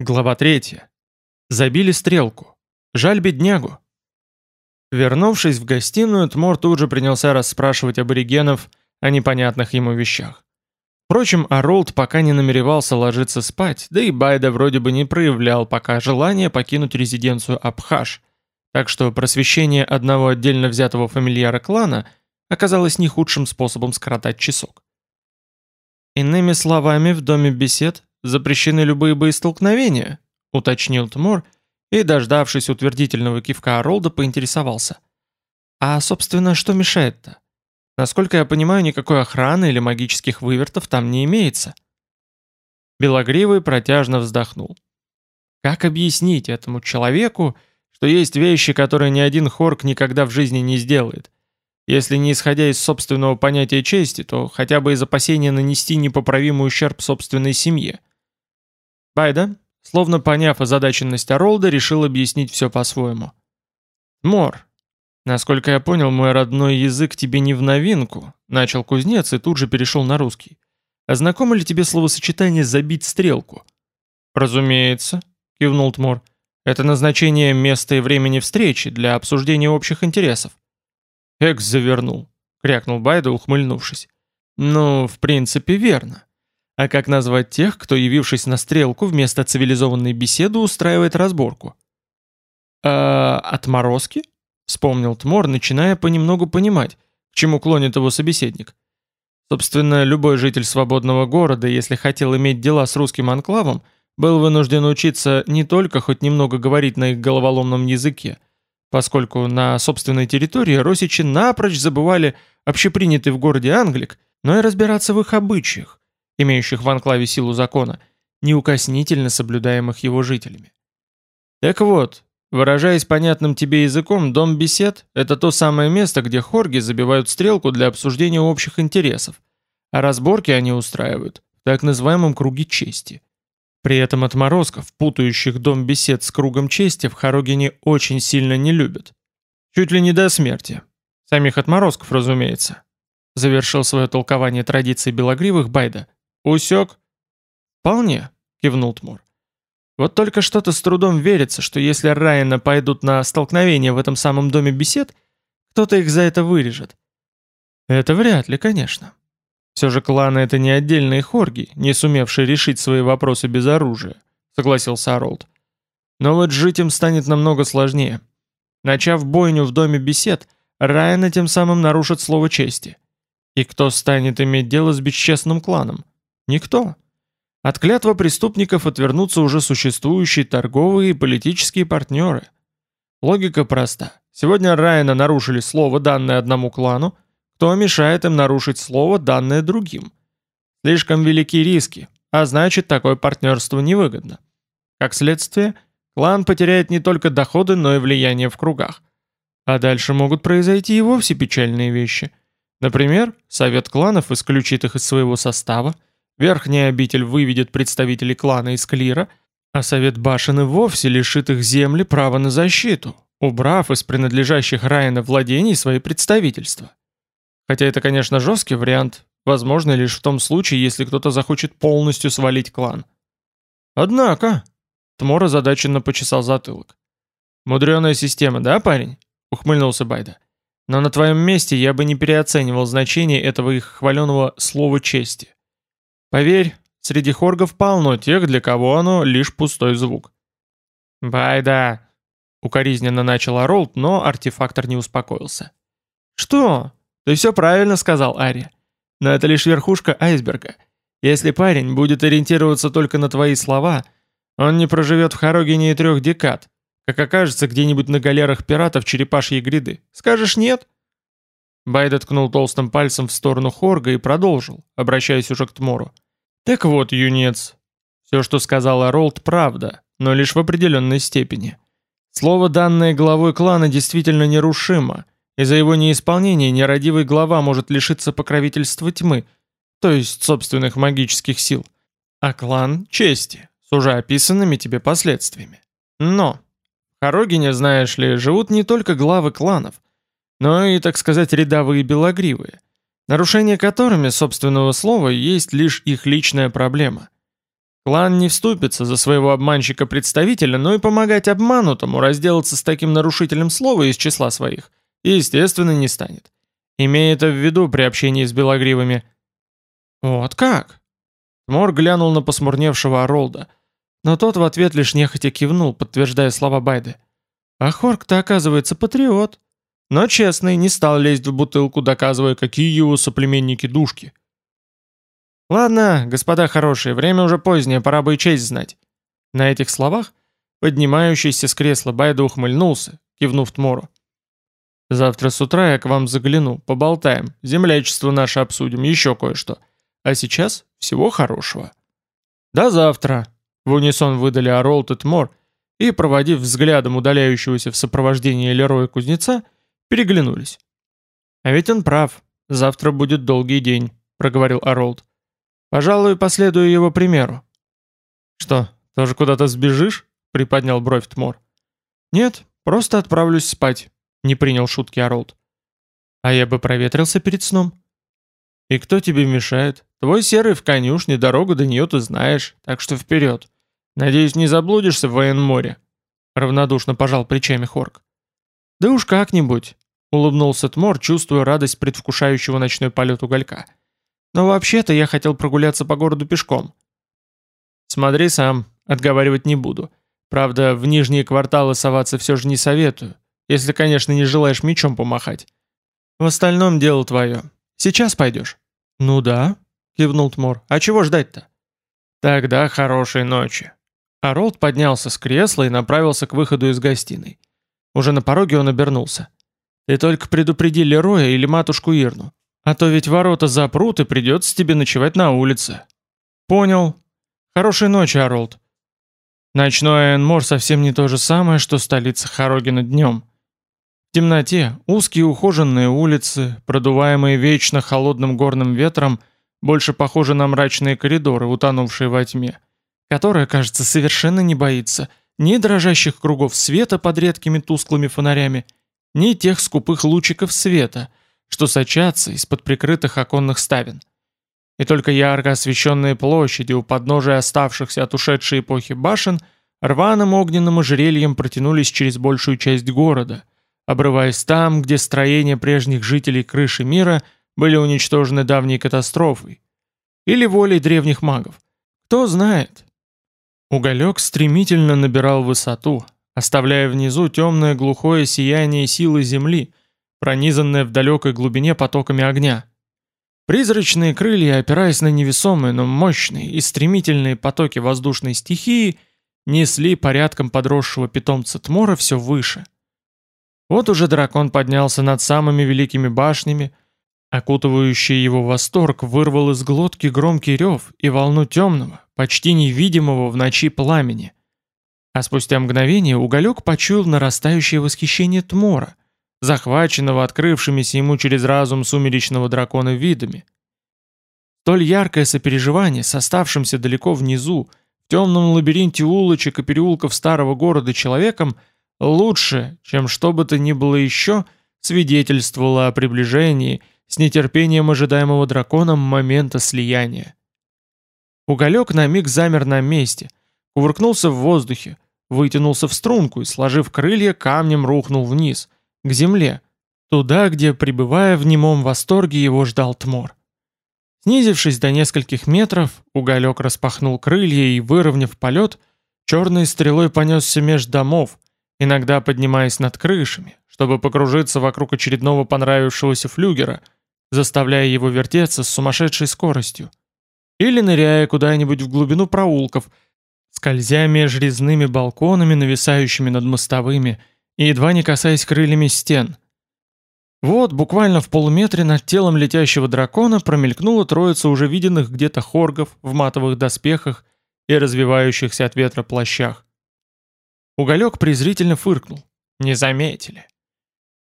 Глава 3. Забили стрелку. Жаль беднягу. Вернувшись в гостиную, Тмор тут же принялся расспрашивать аборигенов о непонятных ему вещах. Впрочем, Аролд пока не намеревался ложиться спать, да и Байда вроде бы не проявлял пока желания покинуть резиденцию Абхаш, так что просвещение одного отдельно взятого фамильяра клана оказалось не худшим способом скоротать часок. Иными словами, в доме бесед запрещены любые боестолкновения», — уточнил Тмор и, дождавшись утвердительного кивка Оролда, поинтересовался. «А, собственно, что мешает-то? Насколько я понимаю, никакой охраны или магических вывертов там не имеется». Белогривый протяжно вздохнул. «Как объяснить этому человеку, что есть вещи, которые ни один хорк никогда в жизни не сделает? Если не исходя из собственного понятия чести, то хотя бы из опасения нанести непоправимый ущерб собственной семье». Байда, словно поняв озадаченность Оролда, решил объяснить все по-своему. «Мор, насколько я понял, мой родной язык тебе не в новинку», начал кузнец и тут же перешел на русский. «А знакомо ли тебе словосочетание «забить стрелку»?» «Разумеется», — кивнул Тмор. «Это назначение места и времени встречи для обсуждения общих интересов». «Экс завернул», — крякнул Байда, ухмыльнувшись. «Ну, в принципе, верно. А как назвать тех, кто, явившись на стрелку, вместо цивилизованной беседы устраивает разборку? «А отморозки?» — вспомнил Тмор, начиная понемногу понимать, к чему клонит его собеседник. Собственно, любой житель свободного города, если хотел иметь дела с русским анклавом, был вынужден учиться не только хоть немного говорить на их головоломном языке, поскольку на собственной территории росичи напрочь забывали общепринятый в городе англик, но и разбираться в их обычаях, имеющих в анклаве силу закона, неукоснительно соблюдаемых его жителями. Так вот, выражаясь понятным тебе языком, дом бесед – это то самое место, где хорги забивают стрелку для обсуждения общих интересов, а разборки они устраивают в так называемом круге чести. При этом отморозков, путающих дом бесед с кругом чести, в Хорогине очень сильно не любят. Чуть ли не до смерти. Самих отморозков, разумеется. Завершил свое толкование традиций белогривых Байда. «Усек?» «Вполне», — кивнул Тмур. «Вот только что-то с трудом верится, что если Райана пойдут на столкновение в этом самом доме бесед, кто-то их за это вырежет». «Это вряд ли, конечно. Все же кланы — это не отдельные хорги, не сумевшие решить свои вопросы без оружия», — согласился Аролд. «Но вот жить им станет намного сложнее. Начав бойню в доме бесед, Райана тем самым нарушит слово чести. И кто станет иметь дело с бесчестным кланом? Никто. От клятва преступников отвернутся уже существующие торговые и политические партнеры. Логика проста. Сегодня Райана нарушили слово, данное одному клану, кто мешает им нарушить слово, данное другим? Слишком велики риски, а значит, такое партнерство невыгодно. Как следствие, клан потеряет не только доходы, но и влияние в кругах. А дальше могут произойти и вовсе печальные вещи. Например, совет кланов исключит их из своего состава, Верхняя обитель выведет представителей клана из клира, а совет башен вовсе лишит их земли права на защиту, убрав из принадлежащих Райана владений свои представительства. Хотя это, конечно, жесткий вариант, возможно лишь в том случае, если кто-то захочет полностью свалить клан. Однако, Тмор озадаченно почесал затылок. «Мудреная система, да, парень?» — ухмыльнулся Байда. «Но на твоем месте я бы не переоценивал значение этого их хваленого слова чести. Поверь, среди хоргов полно тех, для кого оно лишь пустой звук. «Байда!» — укоризненно начал Оролд, но артефактор не успокоился. «Что? Ты все правильно сказал, Ари. Но это лишь верхушка айсберга. Если парень будет ориентироваться только на твои слова, он не проживет в Хорогине и трех декад, как окажется где-нибудь на галерах пиратов черепашьей гряды. Скажешь нет?» Байда ткнул толстым пальцем в сторону Хорга и продолжил, обращаясь уже к Тмору. Так вот, юнец, все, что сказал Оролд, правда, но лишь в определенной степени. Слово, данное главой клана, действительно нерушимо, и за его неисполнение нерадивый глава может лишиться покровительства тьмы, то есть собственных магических сил, а клан — чести, с уже описанными тебе последствиями. Но в Хорогине, знаешь ли, живут не только главы кланов, но и, так сказать, рядовые белогривые нарушение которыми собственного слова есть лишь их личная проблема. Клан не вступится за своего обманщика-представителя, но и помогать обманутому разделаться с таким нарушителем слова из числа своих, естественно, не станет. Имея это в виду при общении с белогривыми. «Вот как?» Тмор глянул на посмурневшего Оролда, но тот в ответ лишь нехотя кивнул, подтверждая слова Байды. «А Хорк-то, оказывается, патриот. Но честный, не стал лезть в бутылку, доказывая, какие его соплеменники душки». «Ладно, господа хорошие, время уже позднее, пора бы и честь знать». На этих словах поднимающийся с кресла Байда ухмыльнулся, кивнув Тмору. «Завтра с утра я к вам загляну, поболтаем, землячество наше обсудим, еще кое-что. А сейчас всего хорошего». «До завтра», — в унисон выдали Оролт и Тмор, и, проводив взглядом удаляющегося в сопровождении Лероя Кузнеца, переглянулись. «А ведь он прав, завтра будет долгий день», — проговорил Оролд. Пожалуй, последую его примеру. Что, тоже куда-то сбежишь? Приподнял бровь Тмор. Нет, просто отправлюсь спать. Не принял шутки Оролд. А я бы проветрился перед сном. И кто тебе мешает? Твой серый в конюшне, дорогу до нее ты знаешь, так что вперед. Надеюсь, не заблудишься в военморе. Равнодушно пожал плечами Хорк. Да уж как-нибудь, улыбнулся Тмор, чувствуя радость предвкушающего ночной полет уголька. Но вообще-то я хотел прогуляться по городу пешком. Смотри сам, отговаривать не буду. Правда, в нижние кварталы соваться все же не советую, если, конечно, не желаешь мечом помахать. В остальном дело твое. Сейчас пойдешь? Ну да, кивнул Тмор. А чего ждать-то? Тогда хорошей ночи. Аролд поднялся с кресла и направился к выходу из гостиной. Уже на пороге он обернулся. «Ты только предупреди Лероя или матушку Ирну. А то ведь ворота запрут, и придется тебе ночевать на улице. Понял. Хорошей ночи, Аролд. Ночной Энмор совсем не то же самое, что столица Харогина днем. В темноте узкие ухоженные улицы, продуваемые вечно холодным горным ветром, больше похожи на мрачные коридоры, утонувшие во тьме, которая, кажется, совершенно не боится ни дрожащих кругов света под редкими тусклыми фонарями, ни тех скупых лучиков света — что сочатся из-под прикрытых оконных ставен. И только ярко освещенные площади у подножия оставшихся от ушедшей эпохи башен рваным огненным ожерельем протянулись через большую часть города, обрываясь там, где строения прежних жителей крыши мира были уничтожены давней катастрофой. Или волей древних магов. Кто знает. Уголек стремительно набирал высоту, оставляя внизу темное глухое сияние силы Земли — пронизанная в далекой глубине потоками огня. Призрачные крылья, опираясь на невесомые, но мощные и стремительные потоки воздушной стихии, несли порядком подросшего питомца Тмора все выше. Вот уже дракон поднялся над самыми великими башнями, окутывающий его восторг вырвал из глотки громкий рев и волну темного, почти невидимого в ночи пламени. А спустя мгновение уголек почуял нарастающее восхищение Тмора — захваченного открывшимися ему через разум сумеречного дракона видами. Столь яркое сопереживание с оставшимся далеко внизу, в темном лабиринте улочек и переулков старого города человеком, лучше, чем что бы то ни было еще, свидетельствовало о приближении с нетерпением ожидаемого драконом момента слияния. Уголек на миг замер на месте, кувыркнулся в воздухе, вытянулся в струнку и, сложив крылья, камнем рухнул вниз, к земле, туда, где, пребывая в немом восторге, его ждал Тмор. Снизившись до нескольких метров, уголек распахнул крылья и, выровняв полет, черной стрелой понесся меж домов, иногда поднимаясь над крышами, чтобы покружиться вокруг очередного понравившегося флюгера, заставляя его вертеться с сумасшедшей скоростью. Или ныряя куда-нибудь в глубину проулков, скользя меж резными балконами, нависающими над мостовыми, и едва не касаясь крыльями стен. Вот, буквально в полуметре над телом летящего дракона промелькнула троица уже виденных где-то хоргов в матовых доспехах и развивающихся от ветра плащах. Уголек презрительно фыркнул. Не заметили.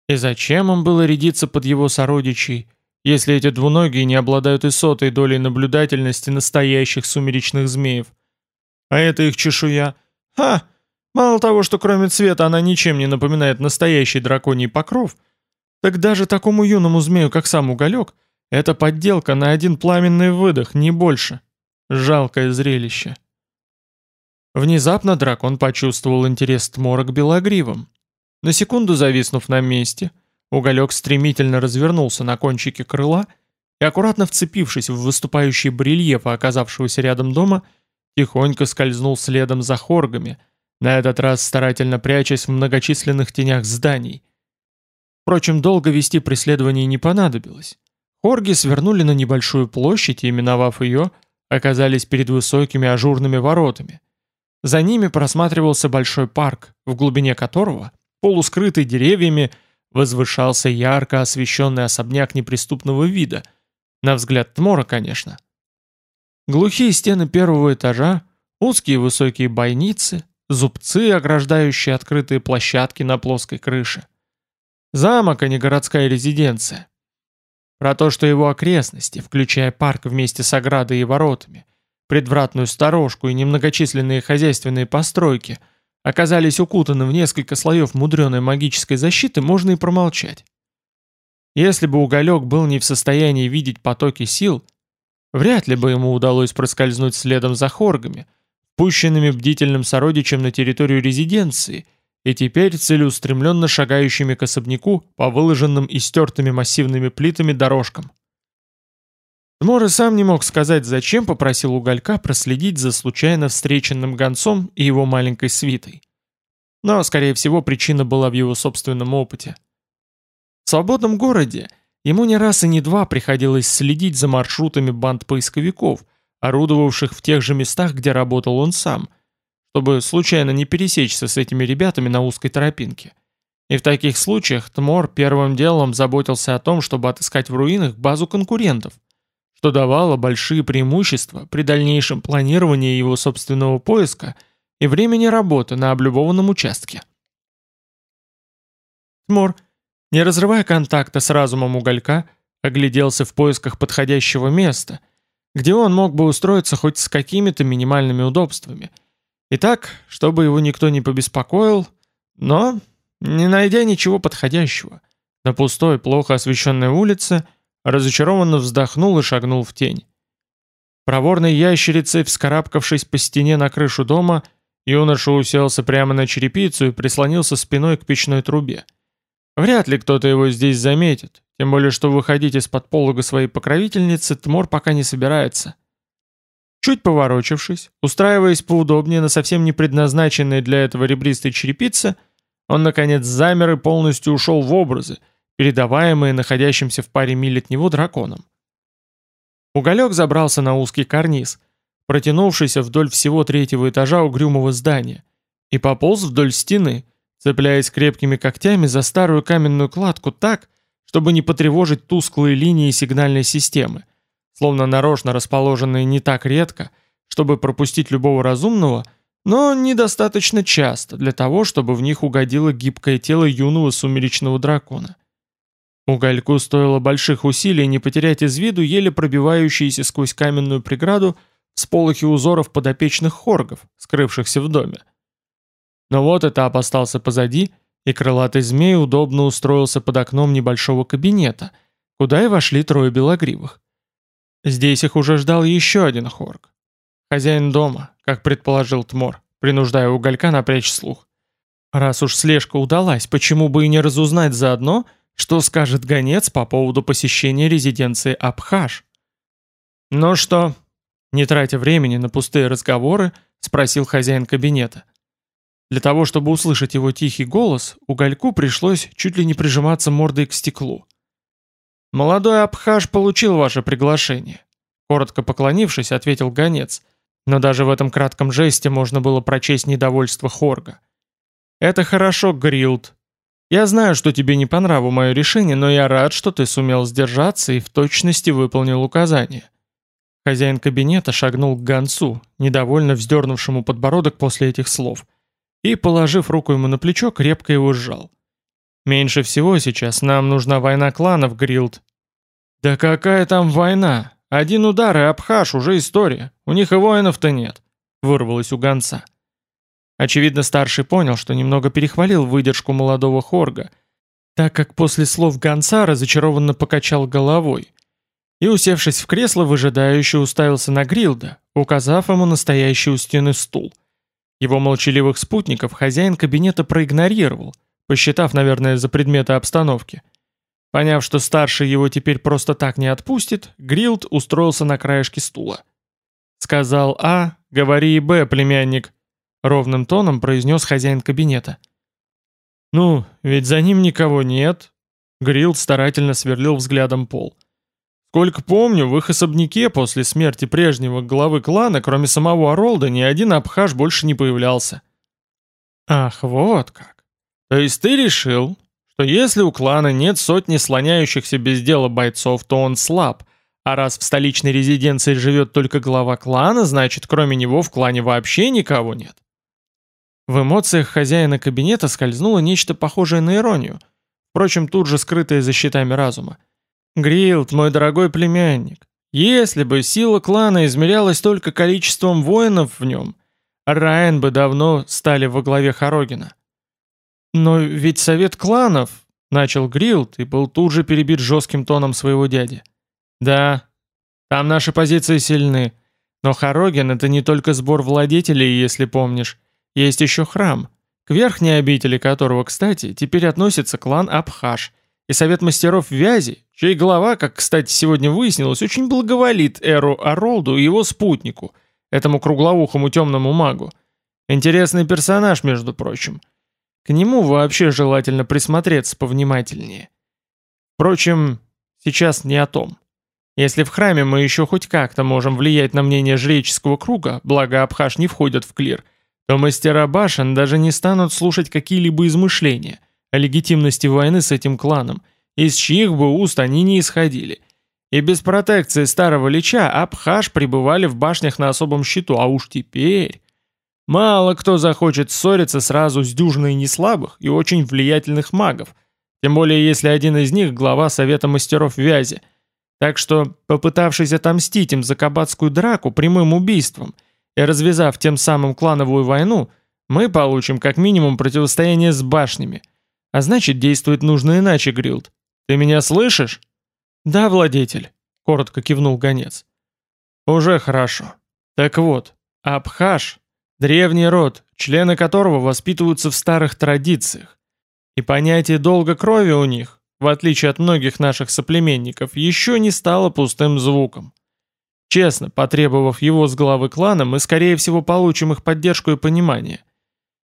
И зачем им было рядиться под его сородичей, если эти двуногие не обладают и сотой долей наблюдательности настоящих сумеречных змеев? А это их чешуя. Ха! Мало того, что кроме цвета она ничем не напоминает настоящий драконий покров, так даже такому юному змею, как сам уголек, это подделка на один пламенный выдох, не больше. Жалкое зрелище. Внезапно дракон почувствовал интерес Тмора к белогривым. На секунду зависнув на месте, уголек стремительно развернулся на кончике крыла и, аккуратно вцепившись в выступающие барельефы оказавшегося рядом дома, тихонько скользнул следом за хоргами, на этот раз старательно прячась в многочисленных тенях зданий. Впрочем, долго вести преследование не понадобилось. Хорги свернули на небольшую площадь и, миновав ее, оказались перед высокими ажурными воротами – за ними просматривался большой парк, в глубине которого, полускрытый деревьями, возвышался ярко освещенный особняк неприступного вида, на взгляд Тмора, конечно. Глухие стены первого этажа, узкие высокие бойницы, зубцы, ограждающие открытые площадки на плоской крыше. Замок, а не городская резиденция. Про то, что его окрестности, включая парк вместе с оградой и воротами, предвратную сторожку и немногочисленные хозяйственные постройки оказались укутаны в несколько слоев мудреной магической защиты, можно и промолчать. Если бы уголек был не в состоянии видеть потоки сил, вряд ли бы ему удалось проскользнуть следом за хоргами, пущенными бдительным сородичем на территорию резиденции и теперь целеустремленно шагающими к особняку по выложенным и стертыми массивными плитами дорожкам. Мор сам не мог сказать, зачем попросил Уголька проследить за случайно встреченным гонцом и его маленькой свитой. Но, скорее всего, причина была в его собственном опыте. В свободном городе ему не раз и не два приходилось следить за маршрутами банд поисковиков, орудовавших в тех же местах, где работал он сам, чтобы случайно не пересечься с этими ребятами на узкой тропинке. И в таких случаях Тмор первым делом заботился о том, чтобы отыскать в руинах базу конкурентов – что давало большие преимущества при дальнейшем планировании его собственного поиска и времени работы на облюбованном участке. Тмор, не разрывая контакта с разумом уголька, огляделся в поисках подходящего места, где он мог бы устроиться хоть с какими-то минимальными удобствами. И так, чтобы его никто не побеспокоил, но, не найдя ничего подходящего, на пустой, плохо освещенной улице – разочарованно вздохнул и шагнул в тень. Проворной ящерицей, вскарабкавшись по стене на крышу дома, юноша уселся прямо на черепицу и прислонился спиной к печной трубе. Вряд ли кто-то его здесь заметит, тем более что выходить из-под полога своей покровительницы Тмор пока не собирается. Чуть поворочившись, устраиваясь поудобнее на совсем не предназначенной для этого ребристой черепице, он, наконец, замер и полностью ушел в образы — передаваемые находящимся в паре миль от него драконом. Уголек забрался на узкий карниз, протянувшийся вдоль всего третьего этажа угрюмого здания, и пополз вдоль стены, цепляясь крепкими когтями за старую каменную кладку так, чтобы не потревожить тусклые линии сигнальной системы, словно нарочно расположенные не так редко, чтобы пропустить любого разумного, но недостаточно часто для того, чтобы в них угодило гибкое тело юного сумеречного дракона. Угольку стоило больших усилий не потерять из виду еле пробивающиеся сквозь каменную преграду сполохи узоров подопечных хоргов, скрывшихся в доме. Но вот этап остался позади, и крылатый змей удобно устроился под окном небольшого кабинета, куда и вошли трое белогривых. Здесь их уже ждал еще один хорг. Хозяин дома, как предположил Тмор, принуждая уголька напрячь слух. Раз уж слежка удалась, почему бы и не разузнать заодно, что скажет гонец по поводу посещения резиденции Абхаш? «Ну что?» Не тратя времени на пустые разговоры, спросил хозяин кабинета. Для того, чтобы услышать его тихий голос, угольку пришлось чуть ли не прижиматься мордой к стеклу. «Молодой Абхаш получил ваше приглашение», — коротко поклонившись, ответил гонец, но даже в этом кратком жесте можно было прочесть недовольство Хорга. «Это хорошо, Грилд, я знаю, что тебе не по нраву мое решение, но я рад, что ты сумел сдержаться и в точности выполнил указание». Хозяин кабинета шагнул к гонцу, недовольно вздернувшему подбородок после этих слов, и, положив руку ему на плечо, крепко его сжал. «Меньше всего сейчас нам нужна война кланов, Грилд». «Да какая там война? Один удар и Абхаш уже история. У них и воинов-то нет», — вырвалось у гонца. Очевидно, старший понял, что немного перехвалил выдержку молодого Хорга, так как после слов гонца разочарованно покачал головой и, усевшись в кресло, выжидающе уставился на Грилда, указав ему настоящий у стены стул. Его молчаливых спутников хозяин кабинета проигнорировал, посчитав, наверное, за предметы обстановки. Поняв, что старший его теперь просто так не отпустит, Грилд устроился на краешке стула. Сказал А, говори и Б, племянник, ровным тоном произнес хозяин кабинета. Ну, ведь за ним никого нет. Грилд старательно сверлил взглядом пол. Сколько помню, в их особняке после смерти прежнего главы клана, кроме самого Оролда, ни один Абхаш больше не появлялся. Ах, вот как. То есть ты решил, что если у клана нет сотни слоняющихся без дела бойцов, то он слаб, а раз в столичной резиденции живет только глава клана, значит, кроме него в клане вообще никого нет. В эмоциях хозяина кабинета скользнуло нечто похожее на иронию, впрочем, тут же скрытое за щитами разума. Грилд, мой дорогой племянник, если бы сила клана измерялась только количеством воинов в нем, Райан бы давно стали во главе Хорогина. Но ведь совет кланов, начал Грилд и был тут же перебит жестким тоном своего дяди. Да, там наши позиции сильны, но Хорогин это не только сбор владетелей, если помнишь. Есть еще храм, к верхней обители которого, кстати, теперь относится клан Абхаш – и совет мастеров Вязи, чей глава, как, кстати, сегодня выяснилось, очень благоволит Эру Аролду и его спутнику, этому круглоухому темному магу. Интересный персонаж, между прочим. К нему вообще желательно присмотреться повнимательнее. Впрочем, сейчас не о том. Если в храме мы еще хоть как-то можем влиять на мнение жреческого круга, благо Абхаш не входят в клир, то мастера башен даже не станут слушать какие-либо измышления – о легитимности войны с этим кланом, из чьих бы уст они не исходили. И без протекции старого лича Абхаш пребывали в башнях на особом счету, а уж теперь... Мало кто захочет ссориться сразу с дюжиной неслабых и очень влиятельных магов, тем более если один из них глава Совета Мастеров Вязи. Так что, попытавшись отомстить им за кабацкую драку прямым убийством и развязав тем самым клановую войну, мы получим как минимум противостояние с башнями – а значит, действовать нужно иначе, Грилд. Ты меня слышишь? Да, владетель, коротко кивнул гонец. Уже хорошо. Так вот, Абхаш — древний род, члены которого воспитываются в старых традициях. И понятие долга крови у них, в отличие от многих наших соплеменников, еще не стало пустым звуком. Честно, потребовав его с главы клана, мы скорее всего получим их поддержку и понимание.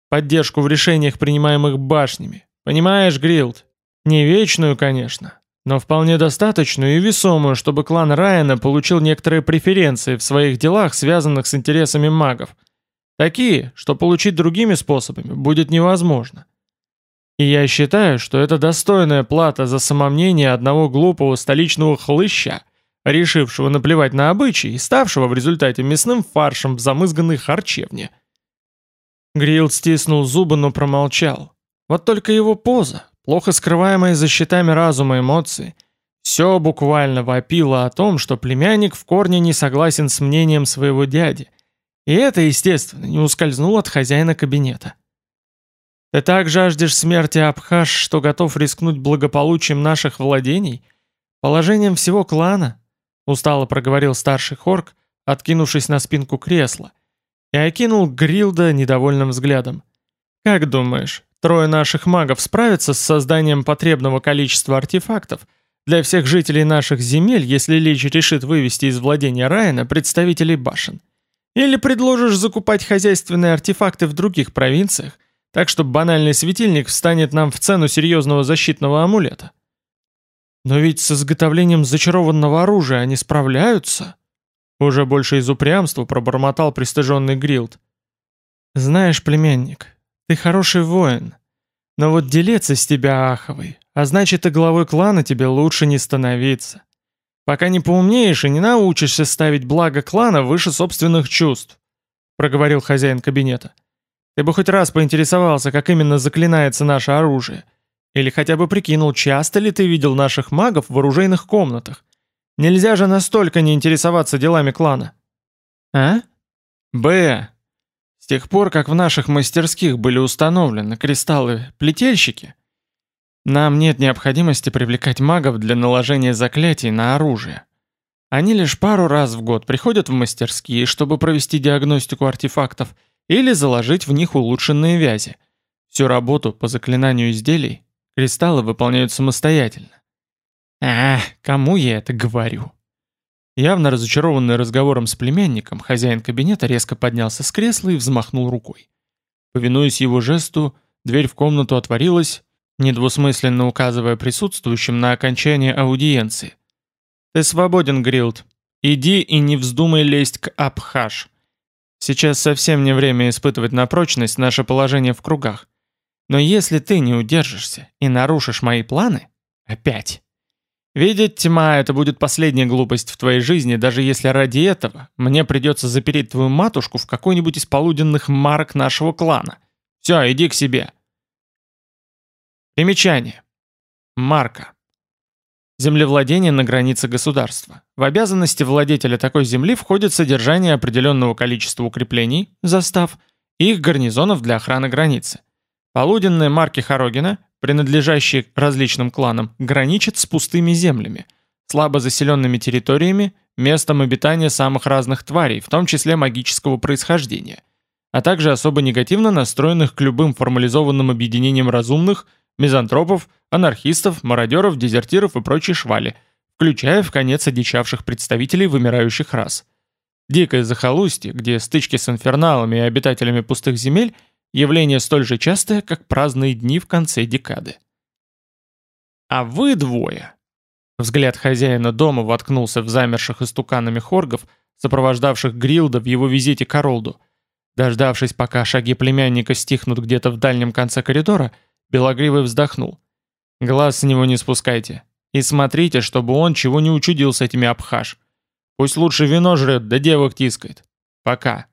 Поддержку в решениях, принимаемых башнями, Понимаешь, Грилд? Не вечную, конечно, но вполне достаточную и весомую, чтобы клан Райана получил некоторые преференции в своих делах, связанных с интересами магов. Такие, что получить другими способами будет невозможно. И я считаю, что это достойная плата за самомнение одного глупого столичного хлыща, решившего наплевать на обычаи и ставшего в результате мясным фаршем в замызганной харчевне. Грилд стиснул зубы, но промолчал. Вот только его поза, плохо скрываемая за щитами разума эмоции, все буквально вопило о том, что племянник в корне не согласен с мнением своего дяди. И это, естественно, не ускользнуло от хозяина кабинета. «Ты так жаждешь смерти Абхаш, что готов рискнуть благополучием наших владений? Положением всего клана?» Устало проговорил старший Хорк, откинувшись на спинку кресла, и окинул Грилда недовольным взглядом. «Как думаешь, Трое наших магов справятся с созданием потребного количества артефактов для всех жителей наших земель, если Лич решит вывести из владения Райана представителей башен. Или предложишь закупать хозяйственные артефакты в других провинциях, так что банальный светильник встанет нам в цену серьезного защитного амулета. Но ведь с изготовлением зачарованного оружия они справляются. Уже больше из упрямства пробормотал пристыженный Грилд. Знаешь, племянник, ты хороший воин. Но вот делец из тебя аховый, а значит и главой клана тебе лучше не становиться. Пока не поумнеешь и не научишься ставить благо клана выше собственных чувств», — проговорил хозяин кабинета. «Ты бы хоть раз поинтересовался, как именно заклинается наше оружие. Или хотя бы прикинул, часто ли ты видел наших магов в оружейных комнатах. Нельзя же настолько не интересоваться делами клана». «А?» «Б», тех пор, как в наших мастерских были установлены кристаллы-плетельщики, нам нет необходимости привлекать магов для наложения заклятий на оружие. Они лишь пару раз в год приходят в мастерские, чтобы провести диагностику артефактов или заложить в них улучшенные вязи. Всю работу по заклинанию изделий кристаллы выполняют самостоятельно. А, кому я это говорю? Явно разочарованный разговором с племянником, хозяин кабинета резко поднялся с кресла и взмахнул рукой. Повинуясь его жесту, дверь в комнату отворилась, недвусмысленно указывая присутствующим на окончание аудиенции. «Ты свободен, Грилд. Иди и не вздумай лезть к Абхаш. Сейчас совсем не время испытывать на прочность наше положение в кругах. Но если ты не удержишься и нарушишь мои планы, опять. Видеть тьма — это будет последняя глупость в твоей жизни, даже если ради этого мне придется запереть твою матушку в какой-нибудь из полуденных марок нашего клана. Все, иди к себе. Примечание. Марка. Землевладение на границе государства. В обязанности владетеля такой земли входит содержание определенного количества укреплений, застав, и их гарнизонов для охраны границы. Полуденные марки Хорогина, принадлежащие различным кланам, граничат с пустыми землями, слабо заселенными территориями, местом обитания самых разных тварей, в том числе магического происхождения, а также особо негативно настроенных к любым формализованным объединениям разумных – мизантропов, анархистов, мародеров, дезертиров и прочей швали, включая в конец одичавших представителей вымирающих рас. Дикое захолустье, где стычки с инферналами и обитателями пустых земель – явление столь же частое, как праздные дни в конце декады. А вы двое. Взгляд хозяина дома воткнулся в замерших истуканами хоргов, сопровождавших Грилда в его визите к Оролду. Дождавшись, пока шаги племянника стихнут где-то в дальнем конце коридора, Белогривый вздохнул. «Глаз с него не спускайте. И смотрите, чтобы он чего не учудил с этими обхаш. Пусть лучше вино жрет, да девок тискает. Пока.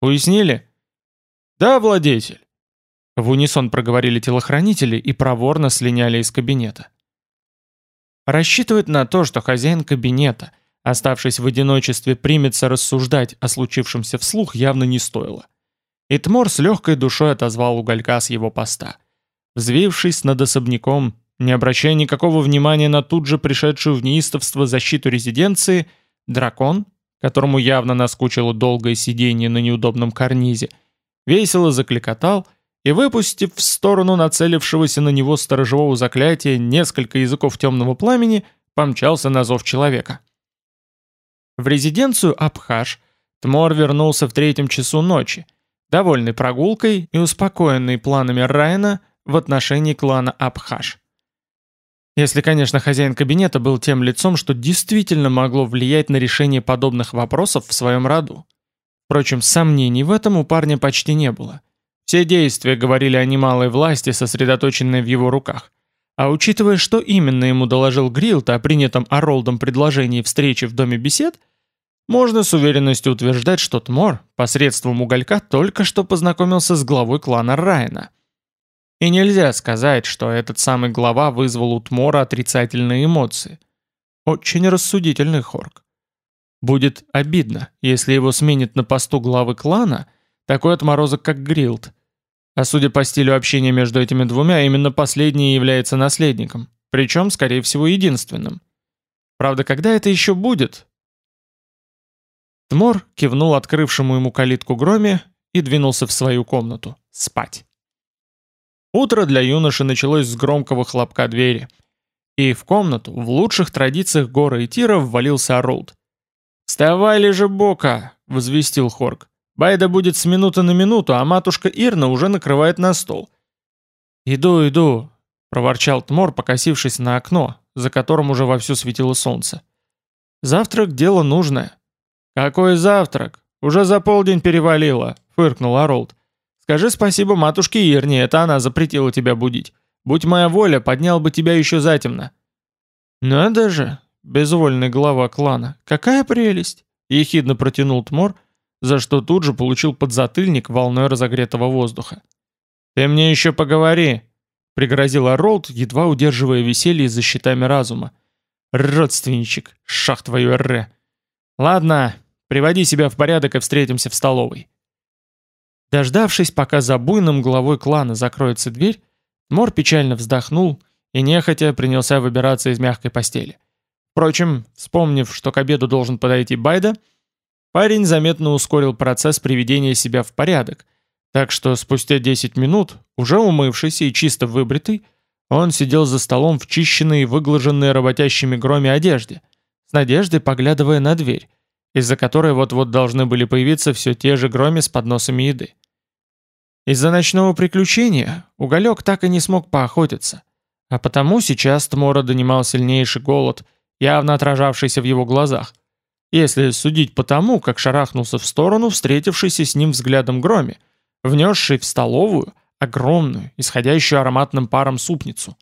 Уяснили?» «Да, владетель!» В унисон проговорили телохранители и проворно слиняли из кабинета. Рассчитывать на то, что хозяин кабинета, оставшись в одиночестве, примется рассуждать о случившемся вслух, явно не стоило. Итмор с легкой душой отозвал уголька с его поста – Взвившись над особняком, не обращая никакого внимания на тут же пришедшую в неистовство защиту резиденции, дракон, которому явно наскучило долгое сидение на неудобном карнизе, весело закликотал и, выпустив в сторону нацелившегося на него сторожевого заклятия несколько языков темного пламени, помчался на зов человека. В резиденцию Абхаш Тмор вернулся в третьем часу ночи, довольный прогулкой и успокоенный планами Райна в отношении клана Абхаш. Если, конечно, хозяин кабинета был тем лицом, что действительно могло влиять на решение подобных вопросов в своем роду. Впрочем, сомнений в этом у парня почти не было. Все действия говорили о немалой власти, сосредоточенной в его руках. А учитывая, что именно ему доложил Грилт о принятом Оролдом предложении встречи в доме бесед, можно с уверенностью утверждать, что Тмор посредством уголька только что познакомился с главой клана Райна. И нельзя сказать, что этот самый глава вызвал у Тмора отрицательные эмоции. Очень рассудительный Хорк. Будет обидно, если его сменит на посту главы клана такой отморозок, как Грилд. А судя по стилю общения между этими двумя, именно последний является наследником, причем, скорее всего, единственным. Правда, когда это еще будет? Тмор кивнул открывшему ему калитку Громе и двинулся в свою комнату спать. Утро для юноши началось с громкого хлопка двери. И в комнату, в лучших традициях Гора и Тира, ввалился Оролд. «Вставай, лежи бока!» — возвестил Хорк. «Байда будет с минуты на минуту, а матушка Ирна уже накрывает на стол». «Иду, иду!» — проворчал Тмор, покосившись на окно, за которым уже вовсю светило солнце. «Завтрак — дело нужное». «Какой завтрак? Уже за полдень перевалило!» — фыркнул Оролд. Скажи спасибо матушке Ирне, это она запретила тебя будить. Будь моя воля, поднял бы тебя еще затемно». «Надо же!» — безвольный глава клана. «Какая прелесть!» — ехидно протянул Тмор, за что тут же получил подзатыльник волной разогретого воздуха. «Ты мне еще поговори!» — пригрозил Оролд, едва удерживая веселье за щитами разума. «Родственничек, шах твою РР!» «Ладно, приводи себя в порядок и встретимся в столовой». Дождавшись, пока за буйным главой клана закроется дверь, Мор печально вздохнул и нехотя принялся выбираться из мягкой постели. Впрочем, вспомнив, что к обеду должен подойти Байда, парень заметно ускорил процесс приведения себя в порядок, Так что спустя 10 минут, уже умывшийся и чисто выбритый, он сидел за столом в чищенной и выглаженной работящими громе одежде, с надеждой поглядывая на дверь, из-за которой вот-вот должны были появиться все те же громи с подносами еды. Из-за ночного приключения Уголек так и не смог поохотиться, а потому сейчас Тмора донимал сильнейший голод, явно отражавшийся в его глазах, если судить по тому, как шарахнулся в сторону встретившийся с ним взглядом Громе, внесший в столовую огромную, исходящую ароматным паром супницу.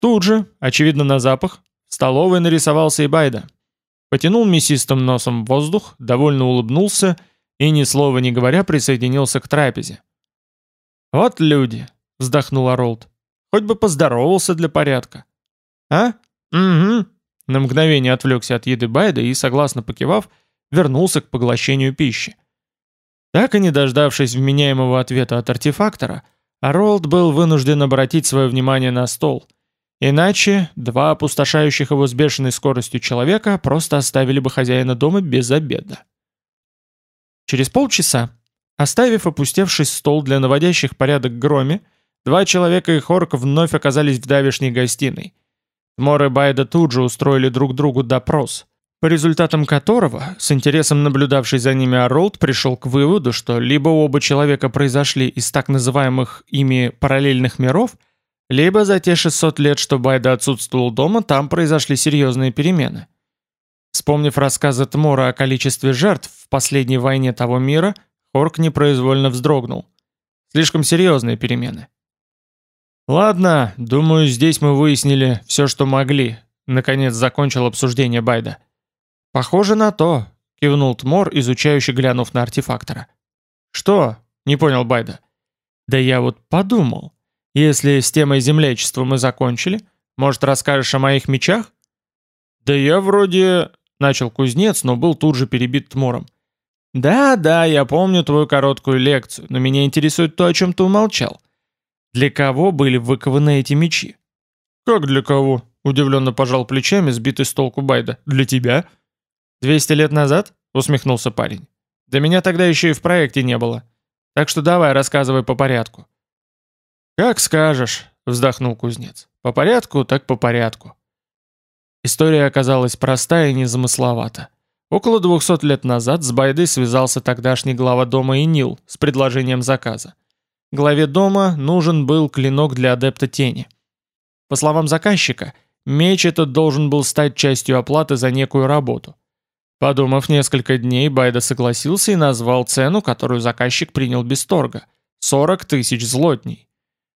Тут же, очевидно на запах, в столовой нарисовался и Байда. Потянул мясистым носом в воздух, довольно улыбнулся и, ни слова не говоря, присоединился к трапезе. «Вот люди», — вздохнул Оролд. «Хоть бы поздоровался для порядка». «А? Угу», на мгновение отвлекся от еды Байда и, согласно покивав, вернулся к поглощению пищи. Так и не дождавшись вменяемого ответа от артефактора, Аролд был вынужден обратить свое внимание на стол. Иначе два опустошающих его с бешеной скоростью человека просто оставили бы хозяина дома без обеда. Через полчаса, оставив опустевший стол для наводящих порядок громе, два человека и Хорк вновь оказались в давешней гостиной. Мор и Байда тут же устроили друг другу допрос, по результатам которого, с интересом наблюдавший за ними Аролд пришел к выводу, что либо оба человека произошли из так называемых ими параллельных миров, либо за те 600 лет, что Байда отсутствовал дома, там произошли серьезные перемены. Вспомнив рассказы Тмора о количестве жертв в последней войне того мира, Хорк непроизвольно вздрогнул. Слишком серьезные перемены. «Ладно, думаю, здесь мы выяснили все, что могли», — наконец закончил обсуждение Байда. «Похоже на то», — кивнул Тмор, изучающий глянув на артефактора. «Что?» — не понял Байда. «Да я вот подумал, если с темой землячества мы закончили, может, расскажешь о моих мечах?» «Да я вроде...» — начал кузнец, но был тут же перебит Тмором. «Да-да, я помню твою короткую лекцию, но меня интересует то, о чем ты умолчал. Для кого были выкованы эти мечи? Как для кого? Удивленно пожал плечами, сбитый с толку Байда. Для тебя? Двести лет назад? Усмехнулся парень. Да меня тогда еще и в проекте не было. Так что давай, рассказывай по порядку. Как скажешь, вздохнул кузнец. По порядку, так по порядку. История оказалась простая и незамысловата. Около 200 лет назад с Байдой связался тогдашний глава дома Инил с предложением заказа. Главе дома нужен был клинок для адепта тени. По словам заказчика, меч этот должен был стать частью оплаты за некую работу. Подумав несколько дней, Байда согласился и назвал цену, которую заказчик принял без торга – 40 тысяч злотней.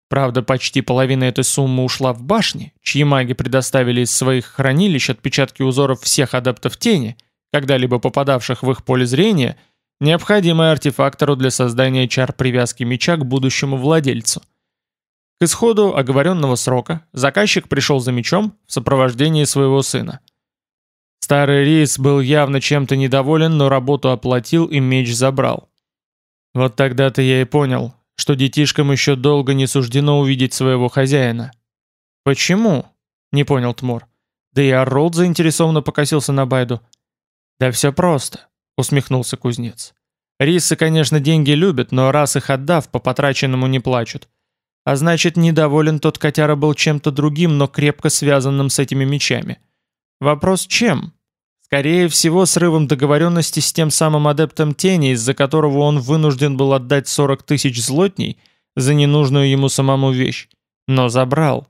Правда, почти половина этой суммы ушла в башни, чьи маги предоставили из своих хранилищ отпечатки узоров всех адептов тени, когда-либо попадавших в их поле зрения – необходимое артефактору для создания чар привязки меча к будущему владельцу. К исходу оговоренного срока заказчик пришел за мечом в сопровождении своего сына. Старый Рис был явно чем-то недоволен, но работу оплатил и меч забрал. Вот тогда-то я и понял, что детишкам еще долго не суждено увидеть своего хозяина. «Почему?» — не понял Тмор. Да и Арролд заинтересованно покосился на Байду. «Да все просто усмехнулся кузнец. Рисы, конечно, деньги любят, но раз их отдав, по потраченному не плачут. А значит, недоволен тот котяра был чем-то другим, но крепко связанным с этими мечами. Вопрос чем? Скорее всего, срывом договоренности с тем самым адептом тени, из-за которого он вынужден был отдать 40 тысяч злотней за ненужную ему самому вещь. Но забрал.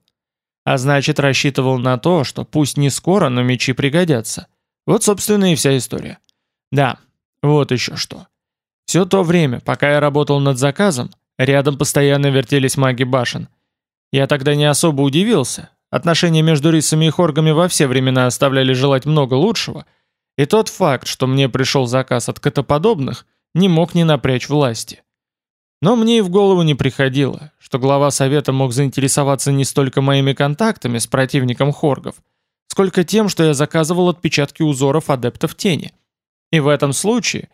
А значит, рассчитывал на то, что пусть не скоро, но мечи пригодятся. Вот, собственно, и вся история. Да, вот еще что. Все то время, пока я работал над заказом, рядом постоянно вертелись маги башен. Я тогда не особо удивился. Отношения между рисами и хоргами во все времена оставляли желать много лучшего, и тот факт, что мне пришел заказ от котоподобных, не мог не напрячь власти. Но мне и в голову не приходило, что глава совета мог заинтересоваться не столько моими контактами с противником хоргов, сколько тем, что я заказывал отпечатки узоров адептов тени – и в этом случае,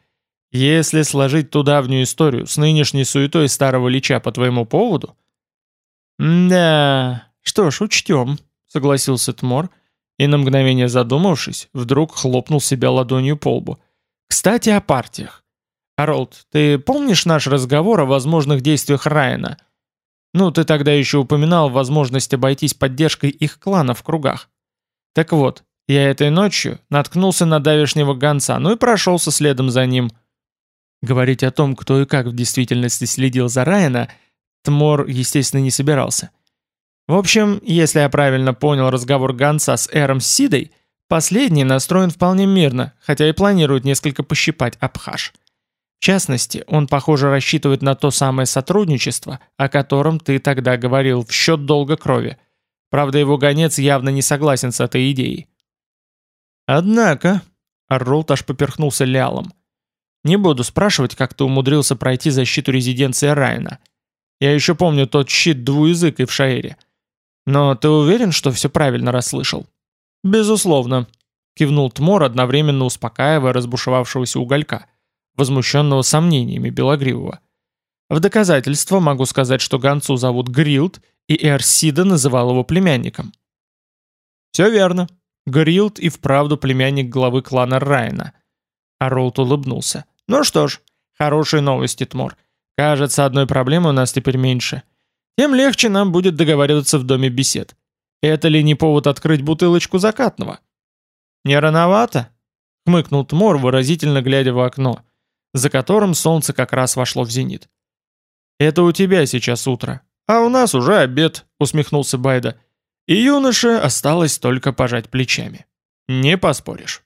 если сложить ту давнюю историю с нынешней суетой старого лича по твоему поводу... «Да, что ж, учтем», — согласился Тмор, и на мгновение задумавшись, вдруг хлопнул себя ладонью по лбу. «Кстати, о партиях. Харолд, ты помнишь наш разговор о возможных действиях Райана? Ну, ты тогда еще упоминал возможность обойтись поддержкой их клана в кругах. Так вот, я этой ночью наткнулся на давешнего гонца, ну и прошелся следом за ним. Говорить о том, кто и как в действительности следил за Райана, Тмор, естественно, не собирался. В общем, если я правильно понял разговор гонца с Эром Сидой, последний настроен вполне мирно, хотя и планирует несколько пощипать Абхаш. В частности, он, похоже, рассчитывает на то самое сотрудничество, о котором ты тогда говорил, в счет долга крови. Правда, его гонец явно не согласен с этой идеей. Однако, Арролт аж поперхнулся лялом. Не буду спрашивать, как ты умудрился пройти защиту резиденции Райна. Я еще помню тот щит двуязыкой в Шаэре. Но ты уверен, что все правильно расслышал? Безусловно, кивнул Тмор, одновременно успокаивая разбушевавшегося уголька возмущенного сомнениями Белогривого. В доказательство могу сказать, что гонцу зовут Грилд, и Эрсида называл его племянником. Все верно. Грилд и вправду племянник главы клана Райна. Аролт улыбнулся. Ну что ж, хорошие новости, Тмор. Кажется, одной проблемы у нас теперь меньше. Тем легче нам будет договариваться в доме бесед. Это ли не повод открыть бутылочку закатного? Не рановато? Хмыкнул Тмор, выразительно глядя в окно за которым солнце как раз вошло в зенит. «Это у тебя сейчас утро, а у нас уже обед», — усмехнулся Байда. И юноше осталось только пожать плечами. «Не поспоришь».